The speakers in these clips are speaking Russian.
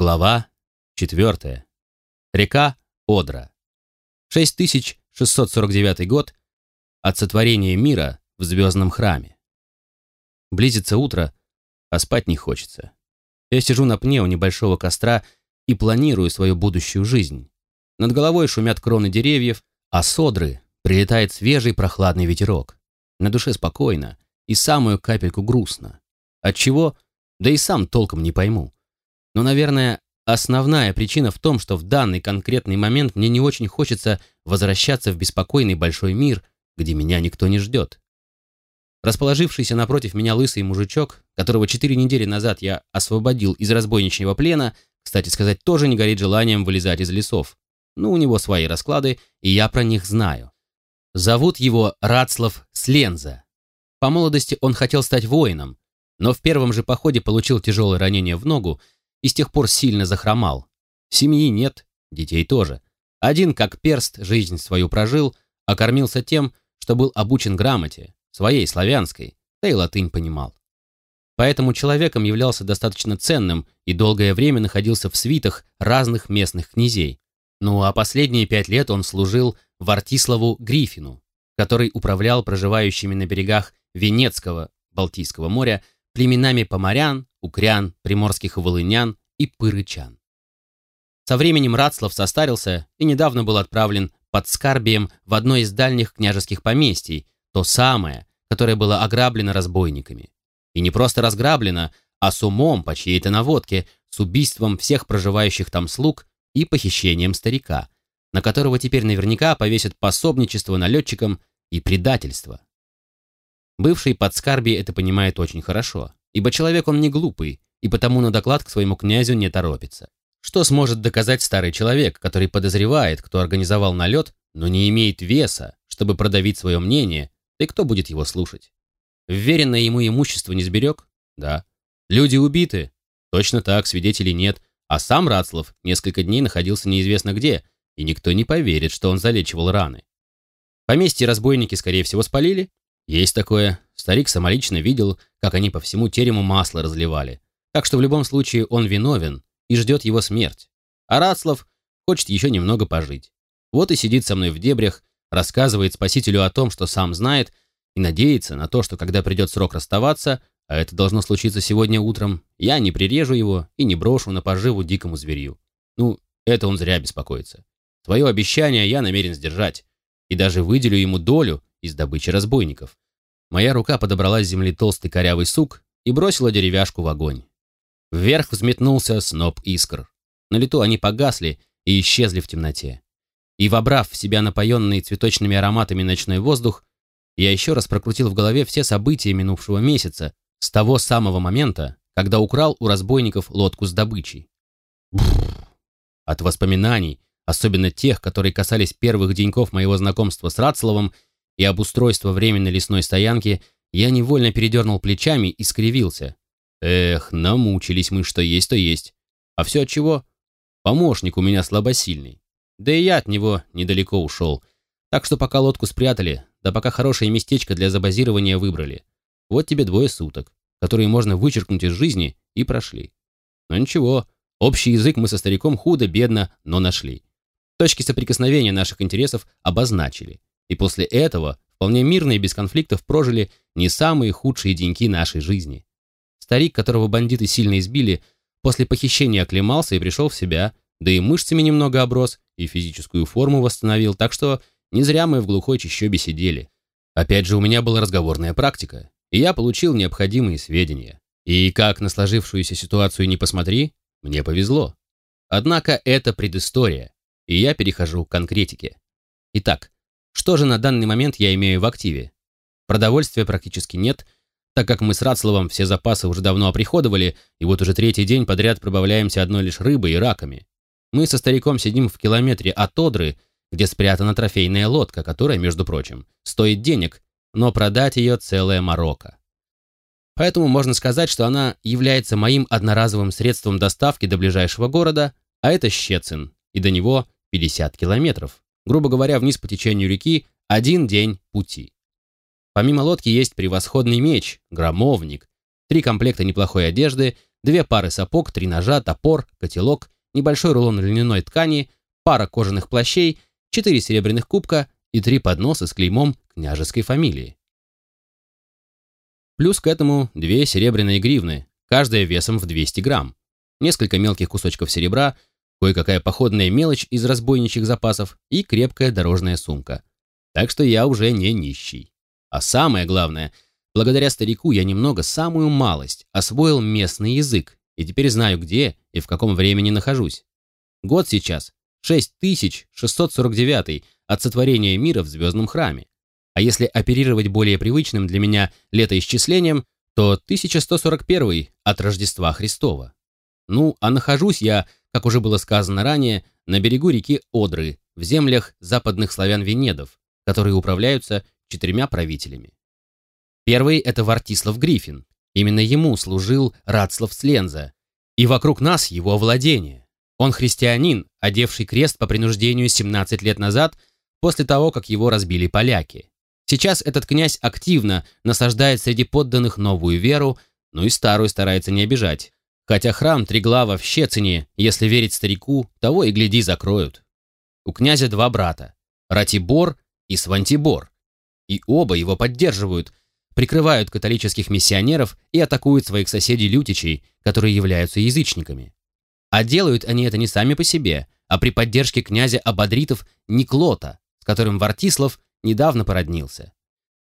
Глава 4. Река Одра. 6649 год от сотворения мира в звездном храме. Близится утро, а спать не хочется. Я сижу на пне у небольшого костра и планирую свою будущую жизнь. Над головой шумят кроны деревьев, а с Одры прилетает свежий прохладный ветерок. На душе спокойно и самую капельку грустно. Отчего? Да и сам толком не пойму. Но, наверное, основная причина в том, что в данный конкретный момент мне не очень хочется возвращаться в беспокойный большой мир, где меня никто не ждет. Расположившийся напротив меня лысый мужичок, которого четыре недели назад я освободил из разбойничьего плена, кстати сказать, тоже не горит желанием вылезать из лесов. Ну, у него свои расклады, и я про них знаю. Зовут его Рацлав Сленза. По молодости он хотел стать воином, но в первом же походе получил тяжелое ранение в ногу и с тех пор сильно захромал. Семьи нет, детей тоже. Один, как перст, жизнь свою прожил, а кормился тем, что был обучен грамоте, своей славянской, да и латынь понимал. Поэтому человеком являлся достаточно ценным и долгое время находился в свитах разных местных князей. Ну а последние пять лет он служил Вартиславу Грифину, который управлял проживающими на берегах Венецкого, Балтийского моря, племенами поморян, укрян, приморских волынян и пырычан. Со временем Рацлав состарился и недавно был отправлен под Скарбием в одно из дальних княжеских поместий, то самое, которое было ограблено разбойниками. И не просто разграблено, а с умом по чьей-то наводке, с убийством всех проживающих там слуг и похищением старика, на которого теперь наверняка повесят пособничество налетчикам и предательство. Бывший подскарби это понимает очень хорошо, ибо человек он не глупый, и потому на доклад к своему князю не торопится. Что сможет доказать старый человек, который подозревает, кто организовал налет, но не имеет веса, чтобы продавить свое мнение, и кто будет его слушать? Вверенное ему имущество не сберег? Да. Люди убиты? Точно так, свидетелей нет. А сам Рацлав несколько дней находился неизвестно где, и никто не поверит, что он залечивал раны. Поместье разбойники, скорее всего, спалили, есть такое. Старик самолично видел, как они по всему терему масло разливали. Так что в любом случае он виновен и ждет его смерть. А Рацлав хочет еще немного пожить. Вот и сидит со мной в дебрях, рассказывает спасителю о том, что сам знает, и надеется на то, что когда придет срок расставаться, а это должно случиться сегодня утром, я не прирежу его и не брошу на поживу дикому зверью. Ну, это он зря беспокоится. Свое обещание я намерен сдержать, и даже выделю ему долю из добычи разбойников. Моя рука подобрала с земли толстый корявый сук и бросила деревяшку в огонь. Вверх взметнулся сноп искр. На лету они погасли и исчезли в темноте. И, вобрав в себя напоенный цветочными ароматами ночной воздух, я еще раз прокрутил в голове все события минувшего месяца, с того самого момента, когда украл у разбойников лодку с добычей. От воспоминаний, особенно тех, которые касались первых деньков моего знакомства с Рацловым, и обустройства временной лесной стоянки, я невольно передернул плечами и скривился. Эх, намучились мы, что есть, то есть. А все от чего? Помощник у меня слабосильный. Да и я от него недалеко ушел. Так что пока лодку спрятали, да пока хорошее местечко для забазирования выбрали. Вот тебе двое суток, которые можно вычеркнуть из жизни, и прошли. Но ничего, общий язык мы со стариком худо-бедно, но нашли. Точки соприкосновения наших интересов обозначили и после этого вполне мирно и без конфликтов прожили не самые худшие деньки нашей жизни. Старик, которого бандиты сильно избили, после похищения оклемался и пришел в себя, да и мышцами немного оброс, и физическую форму восстановил, так что не зря мы в глухой чащобе сидели. Опять же, у меня была разговорная практика, и я получил необходимые сведения. И как на сложившуюся ситуацию не посмотри, мне повезло. Однако это предыстория, и я перехожу к конкретике. Итак, что же на данный момент я имею в активе? Продовольствия практически нет, так как мы с Рацловым все запасы уже давно оприходовали, и вот уже третий день подряд пробавляемся одной лишь рыбой и раками. Мы со стариком сидим в километре от Одры, где спрятана трофейная лодка, которая, между прочим, стоит денег, но продать ее целая морока. Поэтому можно сказать, что она является моим одноразовым средством доставки до ближайшего города, а это Щецин, и до него 50 километров грубо говоря, вниз по течению реки, один день пути. Помимо лодки есть превосходный меч, громовник, три комплекта неплохой одежды, две пары сапог, три ножа, топор, котелок, небольшой рулон льняной ткани, пара кожаных плащей, четыре серебряных кубка и три подноса с клеймом княжеской фамилии. Плюс к этому две серебряные гривны, каждая весом в 200 грамм, несколько мелких кусочков серебра, кое-какая походная мелочь из разбойничьих запасов и крепкая дорожная сумка. Так что я уже не нищий. А самое главное, благодаря старику я немного, самую малость, освоил местный язык и теперь знаю, где и в каком времени нахожусь. Год сейчас 6649 от сотворения мира в Звездном храме. А если оперировать более привычным для меня летоисчислением, то 1141 от Рождества Христова. Ну, а нахожусь я, как уже было сказано ранее, на берегу реки Одры, в землях западных славян-венедов, которые управляются четырьмя правителями. Первый – это Вартислав Гриффин. Именно ему служил Радслав Сленза. И вокруг нас его владение. Он христианин, одевший крест по принуждению 17 лет назад, после того, как его разбили поляки. Сейчас этот князь активно насаждает среди подданных новую веру, ну и старую старается не обижать. Хотя храм Триглава в Щецине, если верить старику, того и гляди закроют. У князя два брата – Ратибор и Свантибор. И оба его поддерживают, прикрывают католических миссионеров и атакуют своих соседей-лютичей, которые являются язычниками. А делают они это не сами по себе, а при поддержке князя Абадритов Никлота, с которым Вартислав недавно породнился.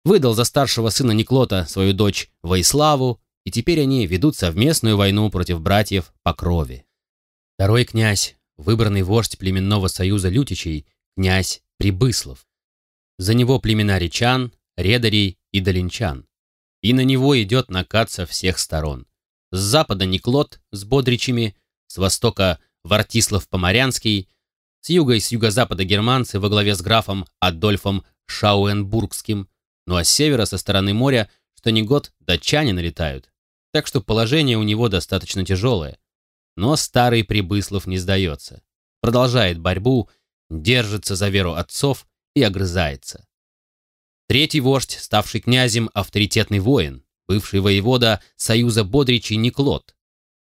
Выдал за старшего сына Никлота свою дочь Воиславу, и теперь они ведут совместную войну против братьев по крови. Второй князь, выбранный вождь племенного союза Лютичей, князь Прибыслов. За него племена речан, редарей и долинчан. И на него идет накат со всех сторон. С запада Никлот с бодричами, с востока Вартислав Поморянский, с юга и с юго-запада германцы во главе с графом Адольфом Шауенбургским, ну а с севера со стороны моря, что не год, датчане налетают. Так что положение у него достаточно тяжелое. Но старый Прибыслов не сдается. Продолжает борьбу, держится за веру отцов и огрызается. Третий вождь, ставший князем, авторитетный воин, бывший воевода союза Бодричей Никлот.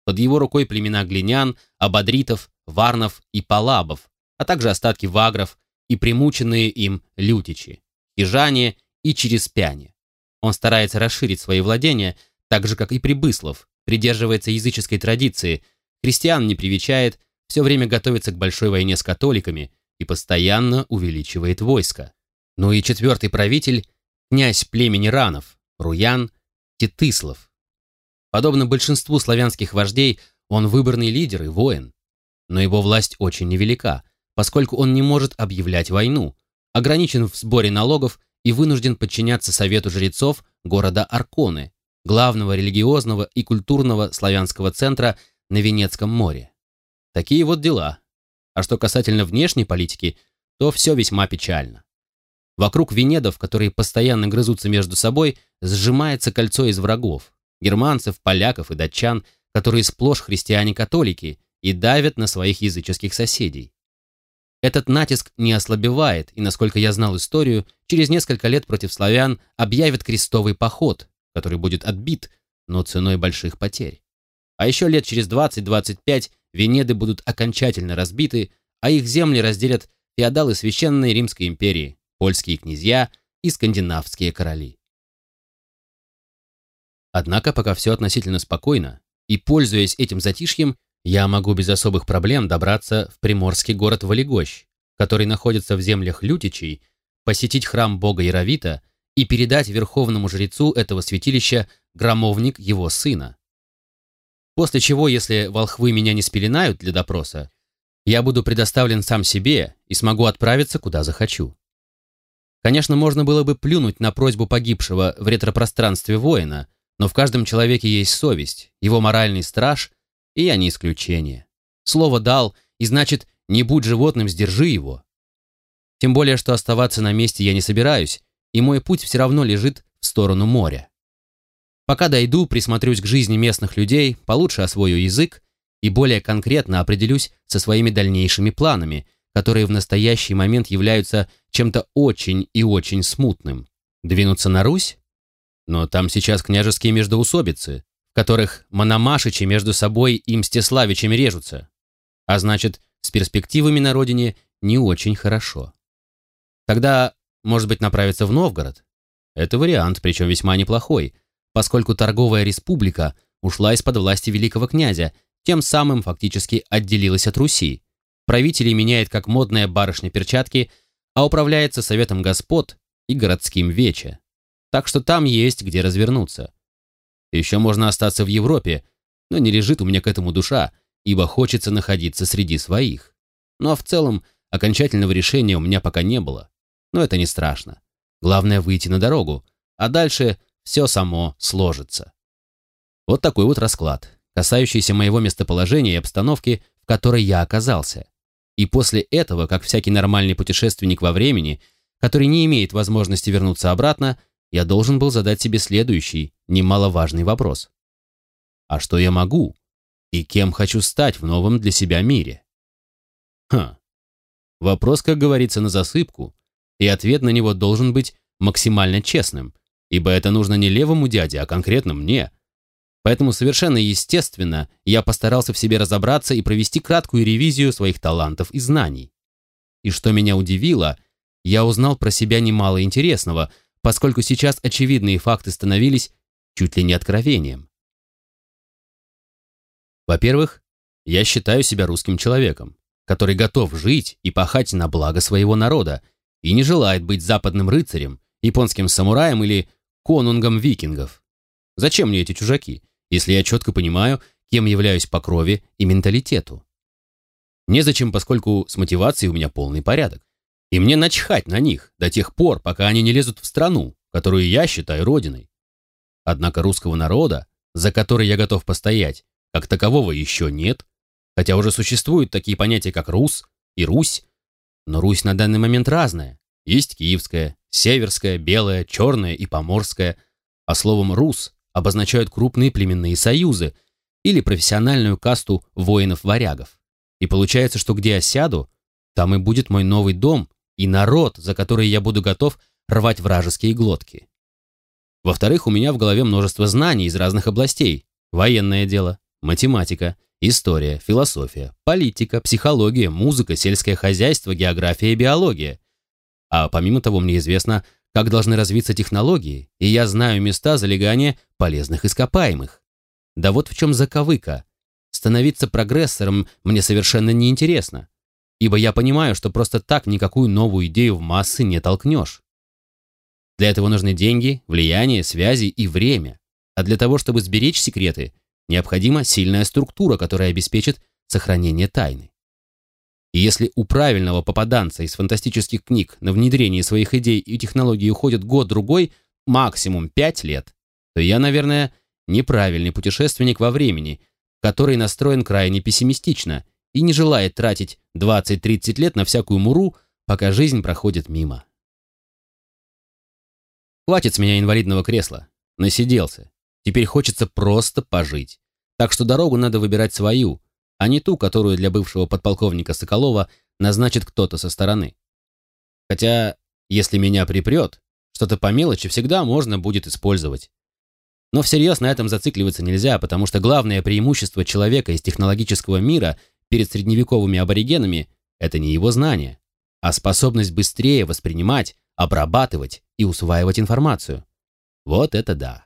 Под его рукой племена глинян, абадритов, варнов и палабов, а также остатки вагров и примученные им лютичи, хижане и череспяне. Он старается расширить свои владения, так же, как и Прибыслов, придерживается языческой традиции, христиан не привечает, все время готовится к большой войне с католиками и постоянно увеличивает войско. Ну и четвертый правитель – князь племени Ранов, Руян Титыслов. Подобно большинству славянских вождей, он выборный лидер и воин. Но его власть очень невелика, поскольку он не может объявлять войну, ограничен в сборе налогов и вынужден подчиняться совету жрецов города Арконы, главного религиозного и культурного славянского центра на Венецком море. Такие вот дела. А что касательно внешней политики, то все весьма печально. Вокруг венедов, которые постоянно грызутся между собой, сжимается кольцо из врагов. Германцев, поляков и датчан, которые сплошь христиане-католики и давят на своих языческих соседей. Этот натиск не ослабевает, и, насколько я знал историю, через несколько лет против славян объявят крестовый поход, который будет отбит, но ценой больших потерь. А еще лет через 20-25 Венеды будут окончательно разбиты, а их земли разделят феодалы Священной Римской империи, польские князья и скандинавские короли. Однако пока все относительно спокойно, и, пользуясь этим затишьем, я могу без особых проблем добраться в приморский город Валегощ, который находится в землях Лютичей, посетить храм бога Яровита и передать верховному жрецу этого святилища громовник его сына. После чего, если волхвы меня не спеленают для допроса, я буду предоставлен сам себе и смогу отправиться, куда захочу. Конечно, можно было бы плюнуть на просьбу погибшего в ретропространстве воина, но в каждом человеке есть совесть, его моральный страж, и я не исключение. Слово дал, и значит, не будь животным, сдержи его. Тем более, что оставаться на месте я не собираюсь, и мой путь все равно лежит в сторону моря. Пока дойду, присмотрюсь к жизни местных людей, получше освою язык и более конкретно определюсь со своими дальнейшими планами, которые в настоящий момент являются чем-то очень и очень смутным. Двинуться на Русь? Но там сейчас княжеские междоусобицы, которых Мономашичи между собой и Мстиславичами режутся. А значит, с перспективами на родине не очень хорошо. Тогда, может быть, направиться в Новгород? Это вариант, причем весьма неплохой, поскольку торговая республика ушла из-под власти великого князя, тем самым фактически отделилась от Руси. Правителей меняет как модная барышня перчатки, а управляется советом господ и городским вече. Так что там есть где развернуться. Еще можно остаться в Европе, но не лежит у меня к этому душа, ибо хочется находиться среди своих. Ну а в целом окончательного решения у меня пока не было. Но это не страшно. Главное выйти на дорогу, а дальше все само сложится. Вот такой вот расклад, касающийся моего местоположения и обстановки, в которой я оказался. И после этого, как всякий нормальный путешественник во времени, который не имеет возможности вернуться обратно, я должен был задать себе следующий, немаловажный вопрос. А что я могу? И кем хочу стать в новом для себя мире? Ха. Вопрос, как говорится, на засыпку, и ответ на него должен быть максимально честным, ибо это нужно не левому дяде, а конкретно мне. Поэтому совершенно естественно я постарался в себе разобраться и провести краткую ревизию своих талантов и знаний. И что меня удивило, я узнал про себя немало интересного, поскольку сейчас очевидные факты становились чуть ли не откровением. Во-первых, я считаю себя русским человеком, который готов жить и пахать на благо своего народа и не желает быть западным рыцарем, японским самураем или конунгом викингов. Зачем мне эти чужаки, если я четко понимаю, кем являюсь по крови и менталитету? Незачем, поскольку с мотивацией у меня полный порядок. И мне начхать на них до тех пор, пока они не лезут в страну, которую я считаю родиной. Однако русского народа, за который я готов постоять, как такового еще нет, хотя уже существуют такие понятия, как «рус» и «русь», но Русь на данный момент разная. Есть киевская, северская, белая, черная и поморская, а словом «рус» обозначают крупные племенные союзы или профессиональную касту воинов-варягов. И получается, что где я сяду, там и будет мой новый дом и народ, за который я буду готов рвать вражеские глотки. Во-вторых, у меня в голове множество знаний из разных областей. Военное дело, математика, история, философия, политика, психология, музыка, сельское хозяйство, география и биология. А помимо того, мне известно, как должны развиться технологии, и я знаю места залегания полезных ископаемых. Да вот в чем заковыка. Становиться прогрессором мне совершенно неинтересно, ибо я понимаю, что просто так никакую новую идею в массы не толкнешь. Для этого нужны деньги, влияние, связи и время. А для того, чтобы сберечь секреты, необходима сильная структура, которая обеспечит сохранение тайны. И если у правильного попаданца из фантастических книг на внедрение своих идей и технологий уходит год-другой, максимум пять лет, то я, наверное, неправильный путешественник во времени, который настроен крайне пессимистично и не желает тратить 20-30 лет на всякую муру, пока жизнь проходит мимо. Хватит с меня инвалидного кресла. Насиделся. Теперь хочется просто пожить. Так что дорогу надо выбирать свою, а не ту, которую для бывшего подполковника Соколова назначит кто-то со стороны. Хотя, если меня припрет, что-то по мелочи всегда можно будет использовать. Но всерьез на этом зацикливаться нельзя, потому что главное преимущество человека из технологического мира перед средневековыми аборигенами – это не его знание, а способность быстрее воспринимать, обрабатывать и усваивать информацию. Вот это да.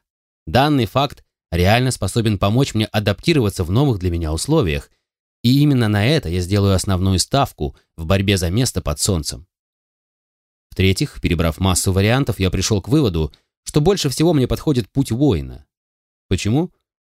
Данный факт реально способен помочь мне адаптироваться в новых для меня условиях и именно на это я сделаю основную ставку в борьбе за место под солнцем. В-третьих, перебрав массу вариантов, я пришел к выводу, что больше всего мне подходит путь воина. Почему?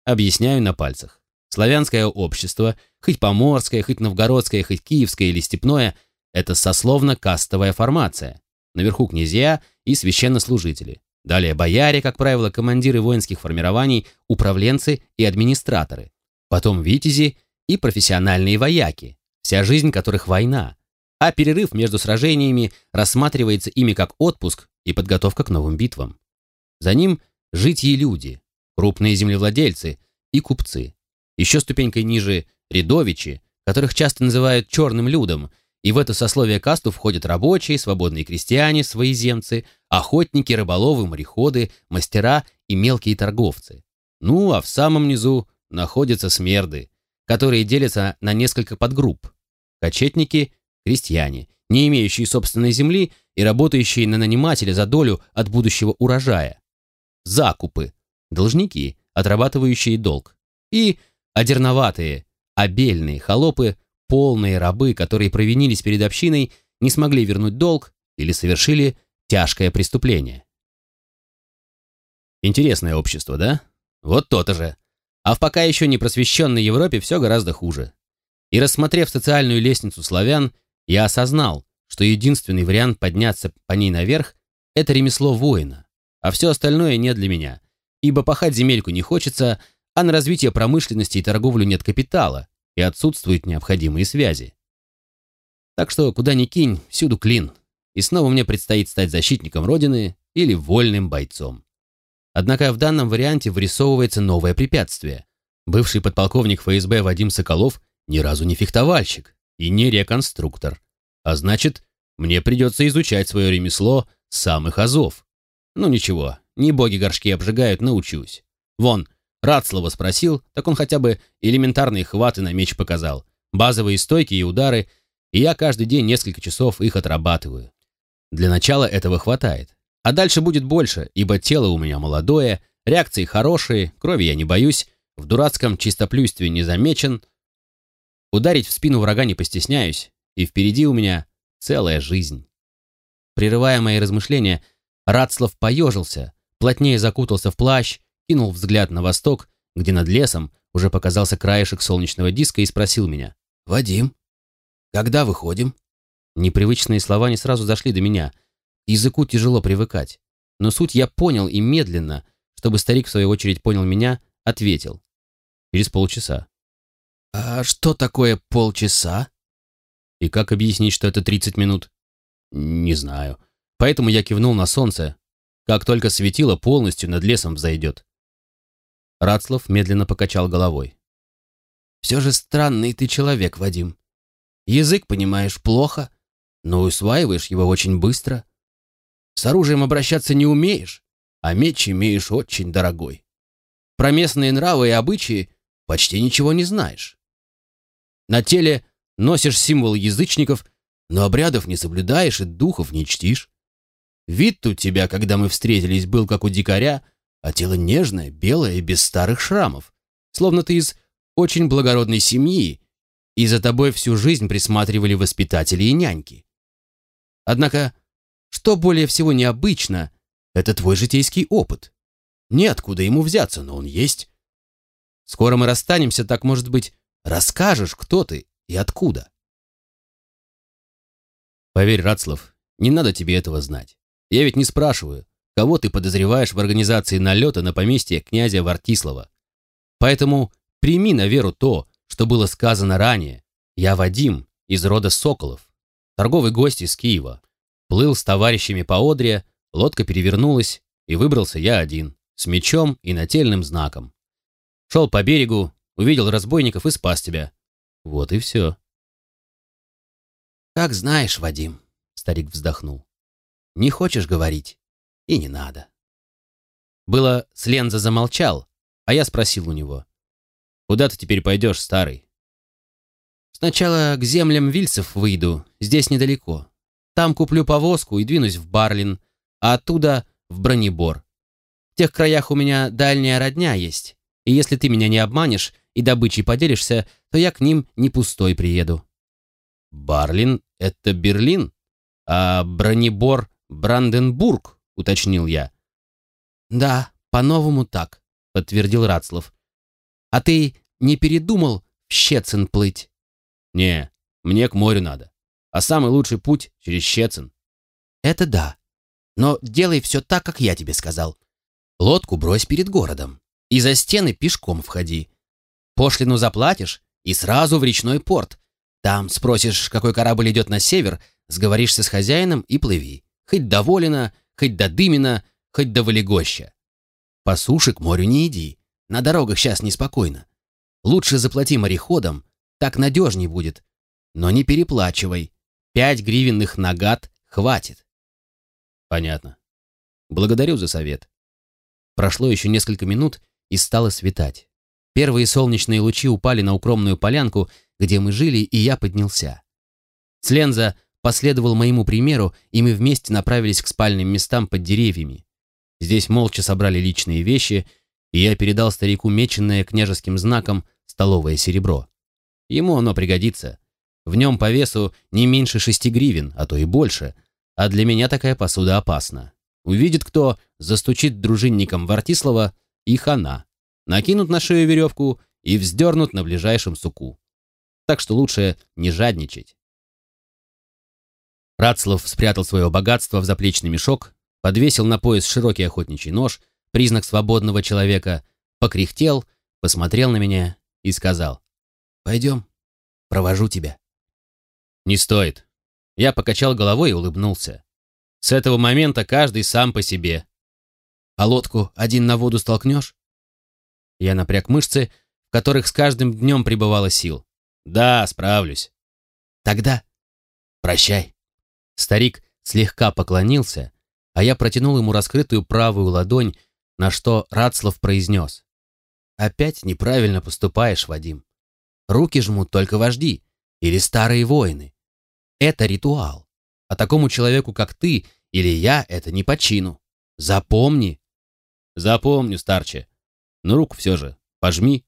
Объясняю на пальцах. Славянское общество, хоть поморское, хоть новгородское, хоть киевское или степное, это сословно-кастовая формация. Наверху князья и священнослужители. Далее бояре, как правило, командиры воинских формирований, управленцы и администраторы. Потом витязи и профессиональные вояки, вся жизнь которых война, а перерыв между сражениями рассматривается ими как отпуск и подготовка к новым битвам. За ним житьи люди, крупные землевладельцы и купцы. Еще ступенькой ниже – рядовичи, которых часто называют черным людом, и в это сословие касту входят рабочие, свободные крестьяне, своеземцы, охотники, рыболовы, мореходы, мастера и мелкие торговцы. Ну, а в самом низу находятся смерды, которые делятся на несколько подгрупп. Кочетники – крестьяне, не имеющие собственной земли и работающие на нанимателя за долю от будущего урожая. Закупы – должники, отрабатывающие долг. И одерноватые, обельные холопы, полные рабы, которые провинились перед общиной, не смогли вернуть долг или совершили тяжкое преступление. Интересное общество, да? Вот то-то же. А в пока еще не просвещенной Европе все гораздо хуже. И рассмотрев социальную лестницу славян, я осознал, что единственный вариант подняться по ней наверх – это ремесло воина, а все остальное не для меня, ибо пахать земельку не хочется, а на развитие промышленности и торговлю нет капитала, и отсутствуют необходимые связи. Так что куда ни кинь, всюду клин, и снова мне предстоит стать защитником Родины или вольным бойцом. Однако в данном варианте вырисовывается новое препятствие. Бывший подполковник ФСБ Вадим Соколов ни разу не фехтовальщик и не реконструктор. А значит, мне придется изучать свое ремесло с самых азов. Ну ничего, не боги горшки обжигают, научусь. Вон, Рацлава спросил, так он хотя бы элементарные хваты на меч показал. Базовые стойки и удары, и я каждый день несколько часов их отрабатываю. Для начала этого хватает. А дальше будет больше, ибо тело у меня молодое, реакции хорошие, крови я не боюсь, в дурацком чистоплюйстве не замечен. Ударить в спину врага не постесняюсь, и впереди у меня целая жизнь. Прерывая мои размышления, Рацлав поежился, плотнее закутался в плащ, кинул взгляд на восток, где над лесом уже показался краешек солнечного диска и спросил меня. «Вадим, когда выходим?» Непривычные слова не сразу зашли до меня — языку тяжело привыкать. Но суть я понял и медленно, чтобы старик в свою очередь понял меня, ответил. Через полчаса. «А что такое полчаса?» «И как объяснить, что это 30 минут?» «Не знаю. Поэтому я кивнул на солнце. Как только светило полностью над лесом взойдет». Рацлав медленно покачал головой. «Все же странный ты человек, Вадим. Язык понимаешь плохо, но усваиваешь его очень быстро. С оружием обращаться не умеешь, а меч имеешь очень дорогой. Про местные нравы и обычаи почти ничего не знаешь. На теле носишь символ язычников, но обрядов не соблюдаешь и духов не чтишь. Вид у тебя, когда мы встретились, был как у дикаря, а тело нежное, белое и без старых шрамов, словно ты из очень благородной семьи, и за тобой всю жизнь присматривали воспитатели и няньки. Однако что более всего необычно, это твой житейский опыт. Неоткуда ему взяться, но он есть. Скоро мы расстанемся, так, может быть, расскажешь, кто ты и откуда. Поверь, Рацлав, не надо тебе этого знать. Я ведь не спрашиваю, кого ты подозреваешь в организации налета на поместье князя Вартислава. Поэтому прими на веру то, что было сказано ранее. Я Вадим, из рода Соколов, торговый гость из Киева. Плыл с товарищами по Одре, лодка перевернулась, и выбрался я один, с мечом и нательным знаком. Шел по берегу, увидел разбойников и спас тебя. Вот и все. «Как знаешь, Вадим», — старик вздохнул. «Не хочешь говорить? И не надо». Было, Сленза замолчал, а я спросил у него. «Куда ты теперь пойдешь, старый?» «Сначала к землям Вильцев выйду, здесь недалеко. Там куплю повозку и двинусь в Барлин, а оттуда в Бронебор. В тех краях у меня дальняя родня есть, и если ты меня не обманешь и добычей поделишься, то я к ним не пустой приеду». «Барлин — это Берлин, а Бронебор — Бранденбург», — уточнил я. «Да, по-новому так», — подтвердил Рацлав. «А ты не передумал в Щецин плыть?» «Не, мне к морю надо а самый лучший путь через Щецин. Это да. Но делай все так, как я тебе сказал. Лодку брось перед городом. И за стены пешком входи. Пошлину заплатишь и сразу в речной порт. Там спросишь, какой корабль идет на север, сговоришься с хозяином и плыви. Хоть до Волина, хоть до Дымина, хоть до Валегоща. По суше к морю не иди. На дорогах сейчас неспокойно. Лучше заплати мореходам, так надежней будет. Но не переплачивай. Пять гривенных нагад хватит. Понятно. Благодарю за совет. Прошло еще несколько минут, и стало светать. Первые солнечные лучи упали на укромную полянку, где мы жили, и я поднялся. Сленза последовал моему примеру, и мы вместе направились к спальным местам под деревьями. Здесь молча собрали личные вещи, и я передал старику меченное княжеским знаком столовое серебро. Ему оно пригодится. В нем по весу не меньше шести гривен, а то и больше, а для меня такая посуда опасна. Увидит кто, застучит дружинникам Вартислава, и хана. Накинут на шею веревку и вздернут на ближайшем суку. Так что лучше не жадничать. Рацлав спрятал свое богатство в заплечный мешок, подвесил на пояс широкий охотничий нож, признак свободного человека, покряхтел, посмотрел на меня и сказал, «Пойдем, провожу тебя». «Не стоит». Я покачал головой и улыбнулся. С этого момента каждый сам по себе. А лодку один на воду столкнешь? Я напряг мышцы, в которых с каждым днем прибывало сил. Да, справлюсь. Тогда прощай. Старик слегка поклонился, а я протянул ему раскрытую правую ладонь, на что Рацлав произнес. «Опять неправильно поступаешь, Вадим. Руки жмут только вожди или старые воины. Это ритуал. А такому человеку, как ты или я, это не по чину. Запомни». «Запомню, старче. Но руку все же пожми».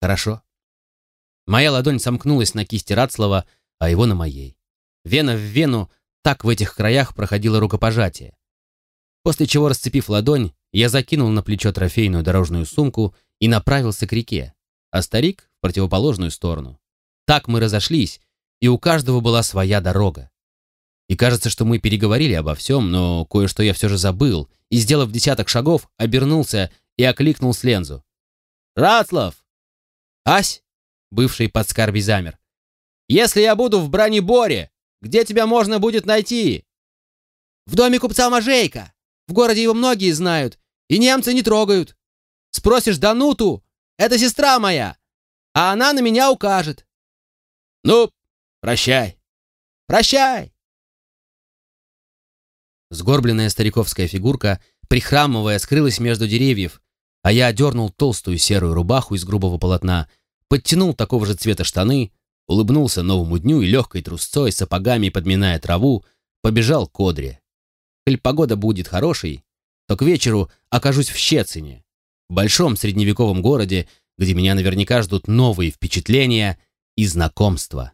«Хорошо». Моя ладонь сомкнулась на кисти Рацлава, а его на моей. Вена в вену, так в этих краях проходило рукопожатие. После чего, расцепив ладонь, я закинул на плечо трофейную дорожную сумку и направился к реке, а старик — в противоположную сторону. Так мы разошлись, и у каждого была своя дорога. И кажется, что мы переговорили обо всем, но кое-что я все же забыл, и, сделав десяток шагов, обернулся и окликнул Слензу. «Рацлав!» «Ась!» — бывший под скарби замер. «Если я буду в Бронеборе, где тебя можно будет найти?» «В доме купца Мажейка. В городе его многие знают, и немцы не трогают. Спросишь Дануту, это сестра моя, а она на меня укажет». «Ну, прощай». «Прощай». Сгорбленная стариковская фигурка, прихрамывая, скрылась между деревьев, а я одернул толстую серую рубаху из грубого полотна, подтянул такого же цвета штаны, улыбнулся новому дню и легкой трусцой, сапогами подминая траву, побежал к Одре. Коль погода будет хорошей, то к вечеру окажусь в Щецине, большом средневековом городе, где меня наверняка ждут новые впечатления и знакомства.